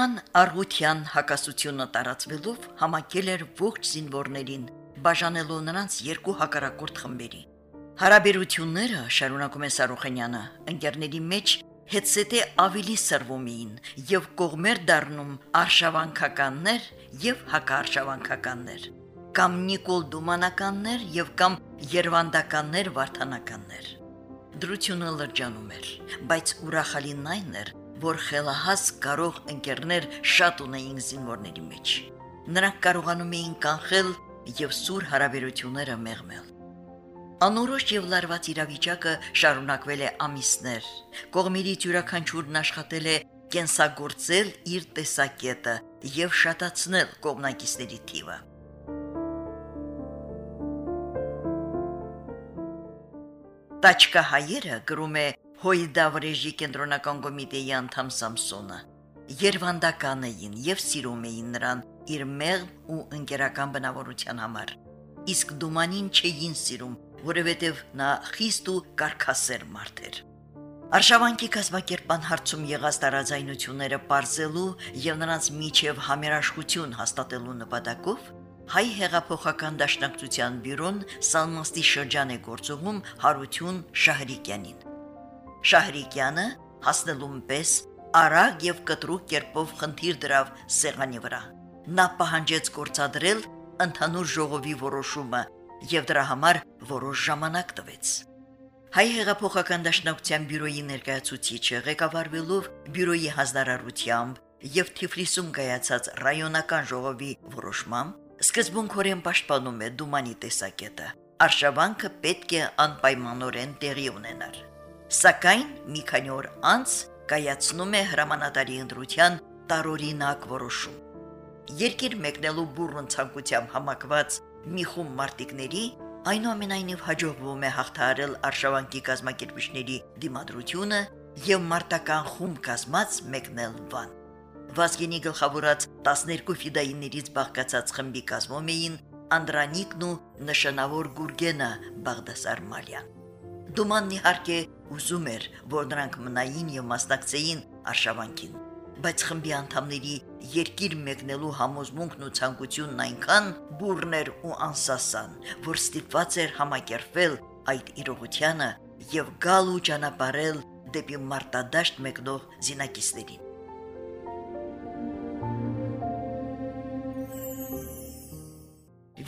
Դուման Արղության հակասությունը տարածվելով համակել էր ողջ զինվորներին, բաժանելով նրանց երկու հակառակորդ խմբերի։ Հարաբերությունները, շարունակում է Սարոխանյանը, ընկերների մեջ հետսետե ավելի սրվում էին եւ կողմեր դառնում արշավանքականներ եւ հակարշավանքականներ կամ Նիկոլ Դումանականներ եւ կամ Երվանդականներ Վարդանականներ դրությունը լրջանում էր բայց ուրախալին այն էր որ խելահաս կարող ընկերներ շատ ունեին զինվորների մեջ նրանք կարողանում էին կանխել եւ սուր հարաբերությունները մեղմել Անորոշ եւ լարված իրավիճակը շարունակվել է ամիսներ։ Կողմերից յուրաքանչյուրն աշխատել է կենսագործել իր տեսակետը եւ շատացնել կողմնակիցների թիվը։ Տաչկա հայերը գրում է Հոյդավրեժի կենտրոնական կոմիտեի անդամ Սամսոնը։ Երվանդական էին եւ սիրում էին նրան իր մեղմ ու ընկերական բնավորության համար։ Իսկ դումանին չէին սիրում որովհետև նա խիստ ու կարկասեր մարդ էր։ Արշավանքի կազմակերպան հարցում եղած տարաձայնությունները բարձելու եւ նրանց միջև համերաշխություն հաստատելու նպատակով հայ հեղափոխական դաշնակցության բյուրոն Սալմաստի շրջան է գործողում Հարություն Շահրիկյանին։ Շահրիկյանը հասնելուն պես արագ եւ կտրուկ կերպով խնդիր դրավ սեղանի վրա։ Նա պահանջեց գործադրել ընդհանուր ժողովի որոշումը եւ դրա համար որոշ ժամանակ տվեց։ Հայ հեղափոխական դաշնակցության բյուրոյի ներկայացուցիչը ղեկավարվելով բյուրոյի հանձնարարությամբ եւ Թիֆլիսում կայացած ռայոնական ժողովի որոշմամբ սկզբունքորեն պաշտպանում է Դումանի տեսակետը։ Արշավանքը պետք է անպայմանորեն տեղի ունենար։ Սակայն մի քանի օր անց կայացնում է հրամանատարի ընտրության տարօրինակ որոշում։ Երկիր մեկնելու բուրըն ցանկությամբ համակված մի խումբ մարտիկների այնուամենայնիվ հաջողվում է հաղթահարել արշավանքի կազմակերպիչների դիմադրությունը եւ մարտական խումբ կազմած մեկնել վան։ Վազգենի գլխավորած 12 ֆիդայիններից բաղկացած խմբի կազմում էին Անդրանիկն ու նշանավոր Գուրգենը Բաղդասար Մալյան։ Դումանն իհարկե ուզում էր, որ նրանք մնային եւ մասնակցեին արշավանքին բայց խմբի անդամների երկիր մեկնելու համոզմունքն ու ցանկությունն այնքան բուրն էր ու անսասան, որ ստիպված էր համակերպվել այդ իրողությանը եւ գալ ու ճանապարհել դեպի մարտադաշտ մեկնող զինակիցներին։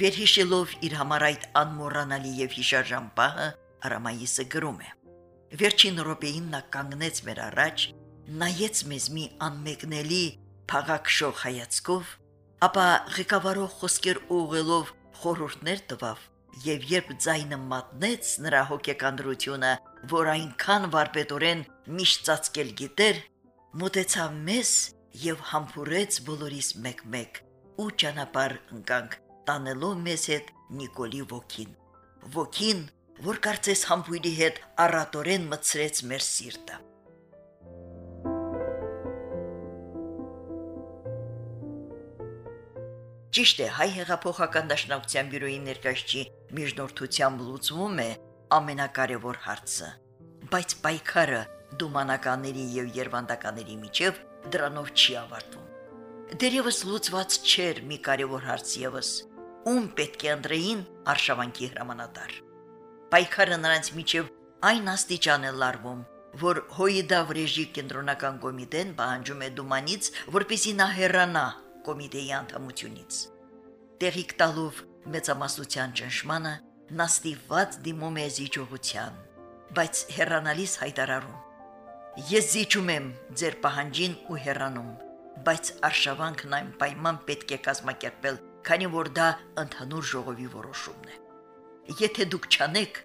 Վերհիշելով իր համար այդ անմոռանալի եւ հիշարժան պահը, Արամայիսը գրում է. Վերջին րոպեին նա կանգնեց մեր առաջ նայեց մեզ մի անմեկնելի փաղաքշող հայացքով, ապա ղեկավարող խոսքեր ուղղելով խորհուրդներ տվավ, եւ երբ ձայնը մատնեց նրա հոգեկանդրությունը, որ այնքան վարպետորեն միշտ ծածկել գիտեր, մտեցավ մեզ եւ համբուրեց բոլորիս մեկ-մեկ ու ճանապարհ ընկանք տանելով մեզ հետ Նիկոլի ոգին։ Ոգին, որ կարծես համբույրի հետ առատորեն մցրեց մեր սիրտը։ Ճիշտ է, հայ հեղափոխական դաշնակցության բյուրոյի ներկայացի միջնորդությամբ լուծվում է ամենակարևոր հարցը, բայց պայքարը դումանականների եւ երվանդականների միջև դրանով չի ավարտվում։ Դերևս լուծված չէր մի կարևոր հարց եւս. ում պետք է ընտրեին արշավանքի հրամանատար։ Պայքարը նրանց միջև այն աստիճան է լարվում, որ Հոյդավրեժի կենտրոնական կոմիտեն պահանջում է Դումանից, որպեսի նա հեռանա կոմիտեի անդամությունից։ Տեղիք տալով մեծամասնության ճնշմանը նա ստիպված դիմում է զիջողության, բայց հեռանալիս հայտարարում. Ես զիջում եմ ձեր պահանջին ու հեռանում, բայց արշավանքն այն պայման պետք է կազմակերպել, քանի որ դա ընդհանուր ժողովի որոշումն է։ Եթե դուք չանեք,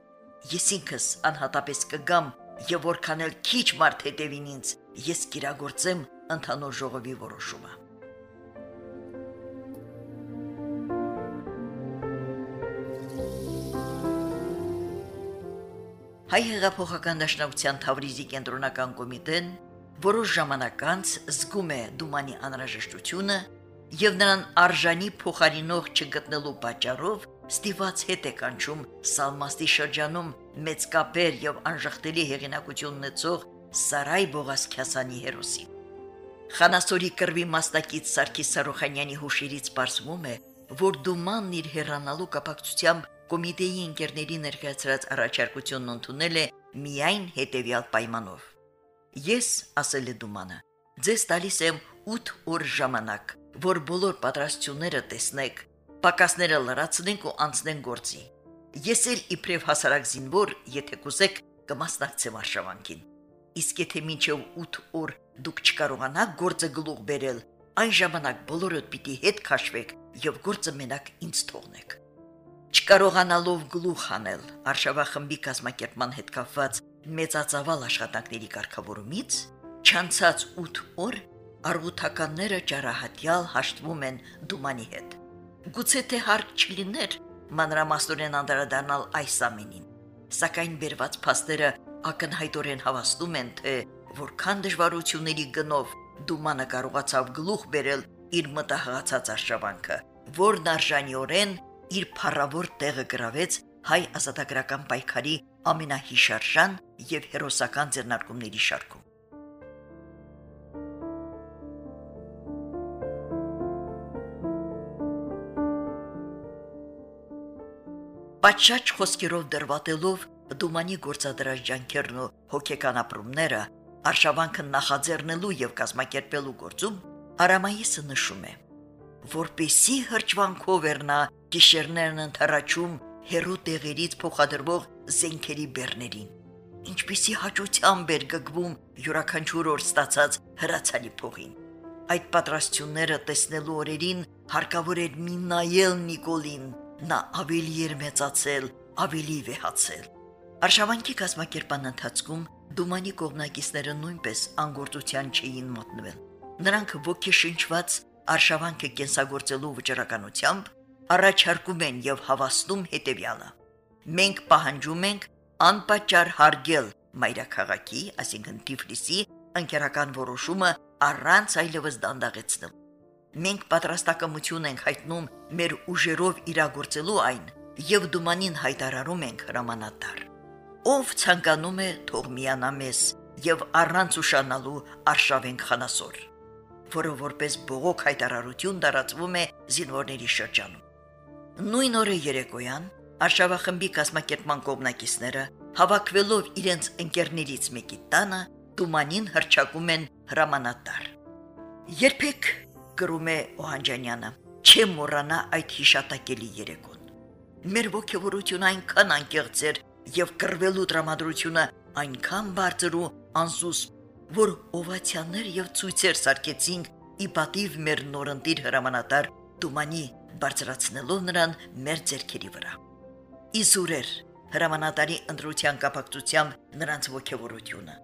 ես ինքս անհատապես կգամ եւ որքան էլ քիչ մարդ հետևին ինձ, ես կիրագործեմ ընդհանուր ժողովի որոշումը։ Հայ հեղափոխական դաշնակցության Թավրիզի կենտրոնական կոմիտեն որոշ ժամանակ անց զգում է Դումանի անհրաժեշտությունը եւ նրան արժանի փոխարինող չգտնելու պատճառով ստիված հետ է կանչում Սալմաստի շրջանում մեծ կապեր եւ անժխտելի հեղինակություն ունեցող Սարայ Բողասքյասանի հերոսի։ Խանասորի կրվի մասնակից Սարգիս Սարոխանյանի հուշերից բարձվում է, որ Դումանն իր հերանալու կապակցությամբ կոմիտեի ընկերների ներկայացրած առաջարկությունն ընդունել է միայն հետևյալ պայմանով. Ես, ասել է Դումանը, ձեզ տալիս եմ 8 օր ժամանակ, որ բոլոր պատրաստությունները տեսնեք, պակասները լրացնենք ու անցնենք գործի։ Ես էլ իբրև հասարակ զինվոր, եթե կուզեք, կմասնակցեմ արշավանքին։ Իսկ եթե մինչև 8 օր դուք չկարողանաք գործը գլուխ բերել, այն ժամանակ բոլորդ պիտի հետ քաշվեք եւ գործը մենակ ինձ թողնեք։ Չկարողանալով գլուխ անել արշավախմբի կազմակերպման հետ կապված մեծածավալ աշխատանքների կարգավորումից չանցած 8 օր արղութականները ճարահատյալ հաշտվում են դումանի հետ։ Գուցե թե հարկ չլիներ մանրամասնորեն անդրադառնալ այս ամենին, սակայն բերված փաստերը ակնհայտորեն հավաստում են, թե որքան դժվարությունների գնով դումանը կարողացավ գլուխ բերել իր մտահղացած արշավանքը, որն արժանիորեն իր փառավոր տեղը գրավեց հայ ազատագրական պայքարի ամենահիշարժան եւ հերոսական ձեռնարկումների շարքում։ Պատշաճ խոսքերով դրվատելով դումանի գործադրած ջանքերն ու հոգեկան ապրումները արշավանքը նախաձեռնելու եւ կազմակերպելու գործում Արամայիսը նշում է, որպեսի հրճվանքով էր նա գիշերներն ընթառաջում հերու տեղերից փոխադրվող զենքերի բեռներին։ Ինչպիսի հաճությամբ էր գգվում յուրաքանչյուր օր ստացած հրացանի փողին։ Այդ պատրաստությունները տեսնելու օրերին հարկավոր էր մի նայել Նիկոլին, նա ավելի էր մեծացել, ավելի վեհացել։ Արշավանքի կազմակերպան ընթացքում Դումանի կողմնակիցները նույնպես անգործության չէին մատնվել։ Նրանք ոգեշնչված արշավանքը կենսագործելու վճռականությամբ առաջարկում են եւ հավաստում հետեւյալը. Մենք պահանջում ենք անպատճառ հարգել մայրաքաղաքի, այսինքն Տիֆլիսի ընկերական որոշումը առանց այլևս դանդաղեցնել։ Մենք պատրաստակամություն ենք հայտնում մեր ուժերով իրագործելու այն եւ դումանին հայտարարում ենք հրամանատար։ Ով ցանկանում է թող միանա մեզ եւ առանց ուշանալու արշավենք խանասոր, որը որպես բողոք հայտարարություն տարածվում է զինվորների շրջանում։ Նույն օրը երեկոյան Արշավախմբի կազմակերպման կողմնակիցները հավաքվելով իրենց ընկերներից մեկի տանը Տումանին հրճակում են հրամանատար։ Երբեք գրում է Օհանջանյանը, չեմ մոռանա այդ հիշատակելի երեկոն։ Մեր ողջավորությունը այնքան անկեղծ էր եւ կռվելու տրամադրությունը այնքան բարձր ու անսուս, որ օվացիաներ եւ ցույցեր սարքեցինք ի պատիվ մեր նորընտիր հրամանատար Տումանի բարձրացնելով նրան մեր ձերքերի վրա։ Իսուրեր հրամանատարի ընտրության կապակցությամբ նրանց ողջավորությունը։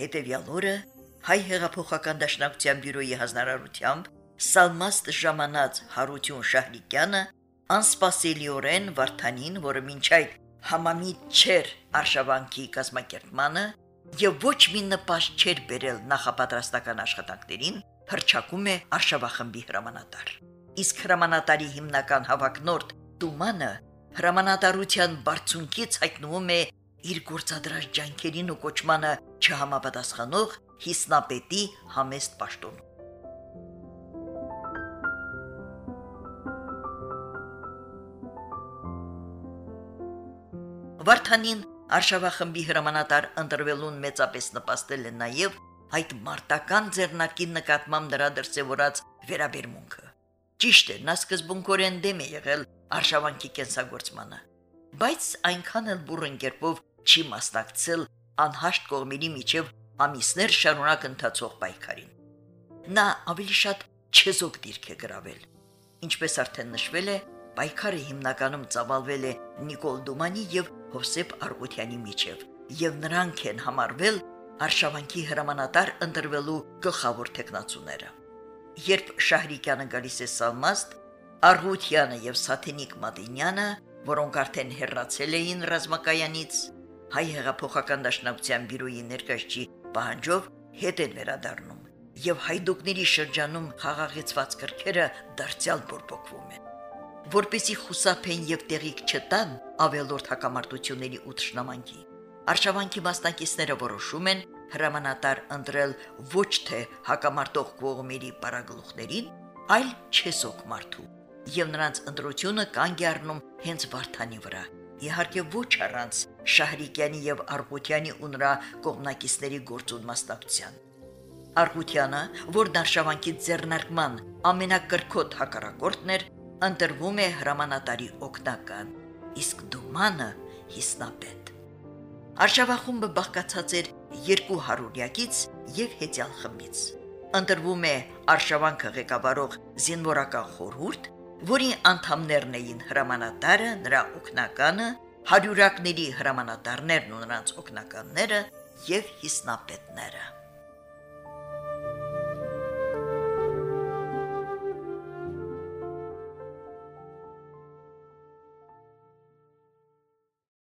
Հետևյալ օրը հայ հեղափոխական դաշնակցության բյուրոյի հանրարարությամբ Սալմաստ ժամանած Հարություն Շահրիկյանը անսպասելիորեն Վարդանին, որը մինչ այդ համամիտ չէր արշավանքի կազմակերպմանը եւ ոչ մի նպաստ չէր բերել նախապատրաստական աշխատանքներին, հրճակում է արշավախմբի հրամանատար իսկ հրամանատարի հիմնական հավակնորդ Տումանը հրամանատարության բարձունքից հայտնվում է իր գործադրած ջանքերին ու կոչմանը չհամապատասխանող հիսնապետի համեստ պաշտոն։ Վարդանին Արշավախմբի հրամանատար ընտրվելուն մեծապես նպաստել է նաև այդ մարտական ձեռնակի նկատմամբ նրա դրսևորած վերաբերմունքը։ Ճիշտ է, նա սկզբունքորեն դեմ է եղել արշավանքի կենսագործմանը, բայց այնքան էլ բուրըն կերպով չի մասնակցել անհաշտ կողմերի միջև ամիսներ շարունակ ընթացող պայքարին։ Նա ավելի շատ չեզոք դիրք է գրավել։ Ինչպես արդեն նշվել է, պայքարը հիմնականում ծավալվել է Նիկոլ Դումանի եւ Հովսեփ Արգուտյանի միջև, եւ նրանք են համարվել արշավանքի հրամանատար ընտրվելու գլխավոր տեխնացուները երբ Շահրիկյանը գալիս է Սալմաստ, Արղուտյանը եւ Սաթենիկ Մադինյանը, որոնք արդեն հերրացել էին ռազմակայանից, հայ հեղափոխական դաշնակցության բյուրոյի ներկայացի պահանջով հետ են վերադառնում եւ հայդուկների շրջանում խաղաղեցված կրքերը դարձյալ բորբոքվում են որպեսի խուսափեն եւ տեղիք չտան ավելորդ հակամարտությունների ու ճշնամանքի արշավանքի մասնակիցները որոշում են հրամանատար ընտրել ոչ թե հակամարտող կողմերի պարագլուխներին, այլ չեսոք մարդու, եւ նրանց ընտրությունը կանգ է առնում հենց Վարդանի վրա։ Իհարկե ոչ առանց Շահրիկյանի եւ Արխուտյանի ու նրա կողմնակիցների գործուն մասնակցության։ Արխուտյանը, որ դարշավանքի ձեռնարկման ամենակրկոտ հակառակորդն էր, ընտրվում է հրամանատարի օկտական, իսկ Դումանը հիսնապետ։ Արշավախումբը բաղկացած էր 200-յակից եւ հետյալ խմբից։ Ընտրվում է արշավանքը ղեկավարող զինվորական խորհուրդ, որի անդամներն էին հրամանատարը, նրա օկնականը, հարյուրակների հրամանատարներն ու նրանց օկնականները եւ հիսնապետները։